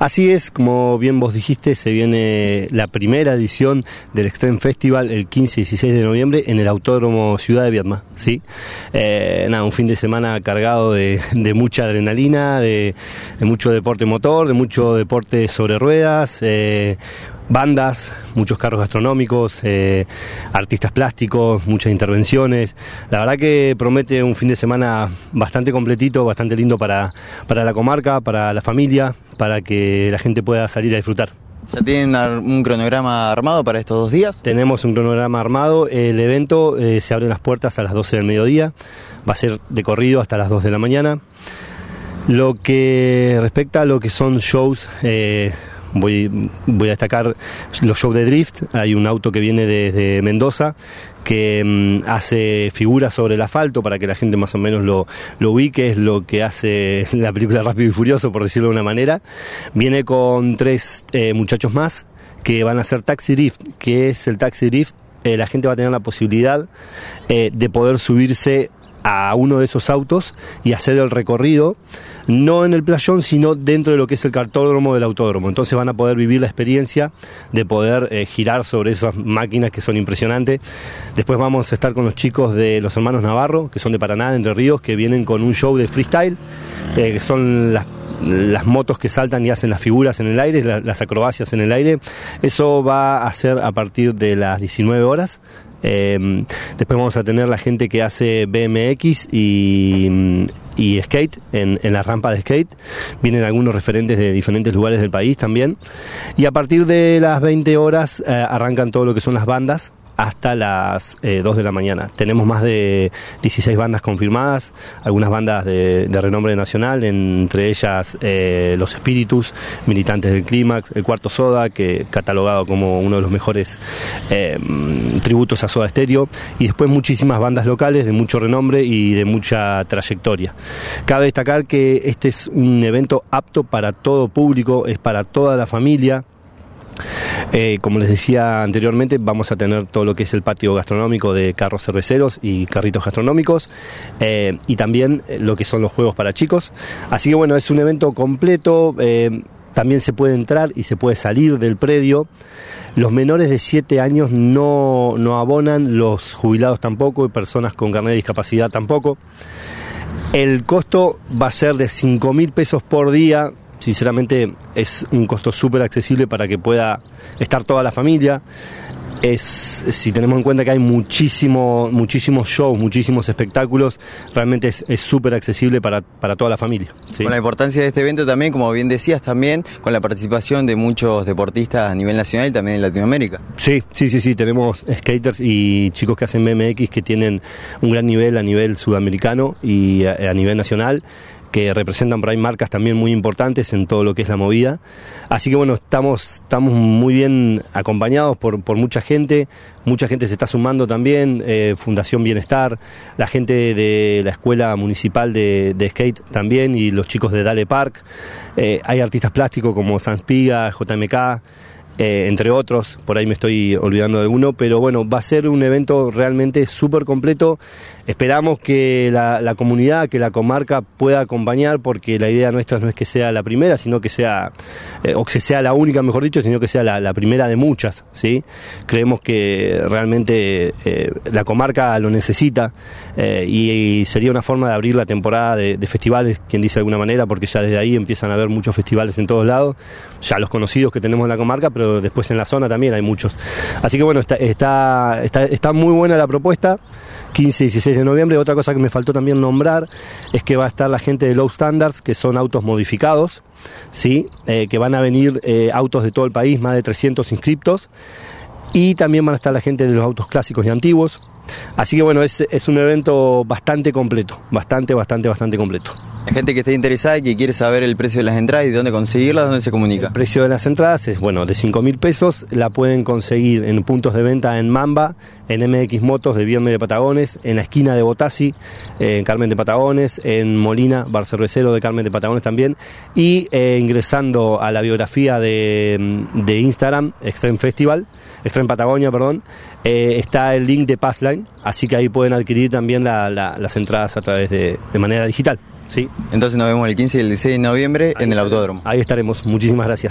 Así es, como bien vos dijiste, se viene la primera edición del Extreme Festival el 15 y 16 de noviembre en el Autódromo Ciudad de Viedma. ¿sí? Eh, nada, un fin de semana cargado de, mucha adrenalina, de, mucho deporte motor, de mucho deporte sobre ruedas. Eh, bandas, muchos carros gastronómicos, eh, artistas plásticos, muchas intervenciones. La verdad que promete un fin de semana bastante completito, bastante lindo para, para la comarca, para la familia, para que la gente pueda salir a disfrutar. ¿Ya tienen un cronograma armado para estos dos días? Tenemos un cronograma armado. El evento eh, se abre las puertas a las 12 del mediodía. Va a ser de corrido hasta las 2 de la mañana. Lo que respecta a lo que son shows, eh, Voy, voy a destacar los shows de drift. Hay un auto que viene desde Mendoza que mm, hace figuras sobre el asfalto para que la gente más o menos lo, lo ubique, es lo que hace la película Rápido y Furioso, por decirlo de una manera. Viene con tres eh, muchachos más que van a hacer Taxi Drift. que es el Taxi Drift? Eh, la gente va a tener la posibilidad eh, de poder subirse a uno de esos autos y hacer el recorrido, no en el playón, sino dentro de lo que es el cartódromo del autódromo. Entonces van a poder vivir la experiencia de poder eh, girar sobre esas máquinas que son impresionantes. Después vamos a estar con los chicos de los hermanos Navarro, que son de Paraná, de Entre Ríos, que vienen con un show de freestyle, eh, que son las las motos que saltan y hacen las figuras en el aire, las acrobacias en el aire. Eso va a ser a partir de las 19 horas. Em, después vamos a tener la gente que hace BMX y, skate en, la rampa de skate. Vienen algunos referentes de diferentes lugares del país también. Y a partir de las 20 horas eh, arrancan todo lo que son las bandas hasta las 2 eh, de la mañana. Tenemos más de 16 bandas confirmadas, algunas bandas de, renombre nacional, entre ellas eh, Los Espíritus, Militantes del Clímax, El Cuarto Soda, que catalogado como uno de los mejores eh, tributos a Soda Stereo, y después muchísimas bandas locales de mucho renombre y de mucha trayectoria. Cabe destacar que este es un evento apto para todo público, es para toda la familia, eh, como les decía anteriormente, vamos a tener todo lo que es el patio gastronómico de carros cerveceros y carritos gastronómicos eh, y también eh, lo que son los juegos para chicos. Así que bueno, es un evento completo. también se puede entrar y se puede salir del predio. Los menores de 7 años no, no abonan, los jubilados tampoco y personas con carnet de discapacidad tampoco. El costo va a ser de 5 mil pesos por día sinceramente es un costo súper accesible para que pueda estar toda la familia. Es, si tenemos en cuenta que hay muchísimo, muchísimos shows, muchísimos espectáculos, realmente es súper accesible para, toda la familia. Con la importancia de este evento también, como bien decías, también con la participación de muchos deportistas a nivel nacional y también en Latinoamérica. Sí, sí, sí, sí, tenemos skaters y chicos que hacen BMX que tienen un gran nivel a nivel sudamericano y a nivel nacional que representan por ahí marcas también muy importantes en todo lo que es la movida. Así que bueno, estamos, estamos muy bien acompañados por, por mucha gente, mucha gente se está sumando también, eh, Fundación Bienestar, la gente de la Escuela Municipal de, Skate también y los chicos de Dale Park. Eh, hay artistas plásticos como Sanspiga, JMK. Eh, entre otros, por ahí me estoy olvidando de alguno, pero bueno, va a ser un evento realmente súper completo Esperamos que la, comunidad, que la comarca pueda acompañar, porque la idea nuestra no es que sea la primera, sino que sea, eh, o que sea la única, mejor dicho, sino que sea la, primera de muchas. ¿sí? Creemos que realmente eh, la comarca lo necesita y, sería una forma de abrir la temporada de, festivales, quien dice de alguna manera, porque ya desde ahí empiezan a haber muchos festivales en todos lados, ya los conocidos que tenemos en la comarca, pero después en la zona también hay muchos. Así que bueno, está, está, está, está muy buena la propuesta. 15 y 16 de noviembre. Otra cosa que me faltó también nombrar es que va a estar la gente de Low Standards, que son autos modificados, ¿sí? Eh, que van a venir eh, autos de todo el país, más de 300 inscriptos. Y también van a estar la gente de los autos clásicos y antiguos. Así que bueno, es, es un evento bastante completo, bastante, bastante, bastante completo. La gente que esté interesada y que quiere saber el precio de las entradas y dónde conseguirlas, ¿dónde se comunica? El precio de las entradas es, bueno, de 5 mil pesos. La pueden conseguir en puntos de venta en Mamba, en MX Motos de Viernes de Patagones, en la esquina de Botasi, en Carmen de Patagones, en Molina, Bar Cervecero de Carmen de Patagones también. Y eh, ingresando a la biografía de, de Instagram, Extreme Festival, Extreme Patagonia, perdón, eh, está el link de Passline, así que ahí pueden adquirir también las entradas a través de, de manera digital. Sí. Entonces nos vemos el 15 y el 16 de noviembre en el autódromo. Ahí estaremos. Muchísimas gracias.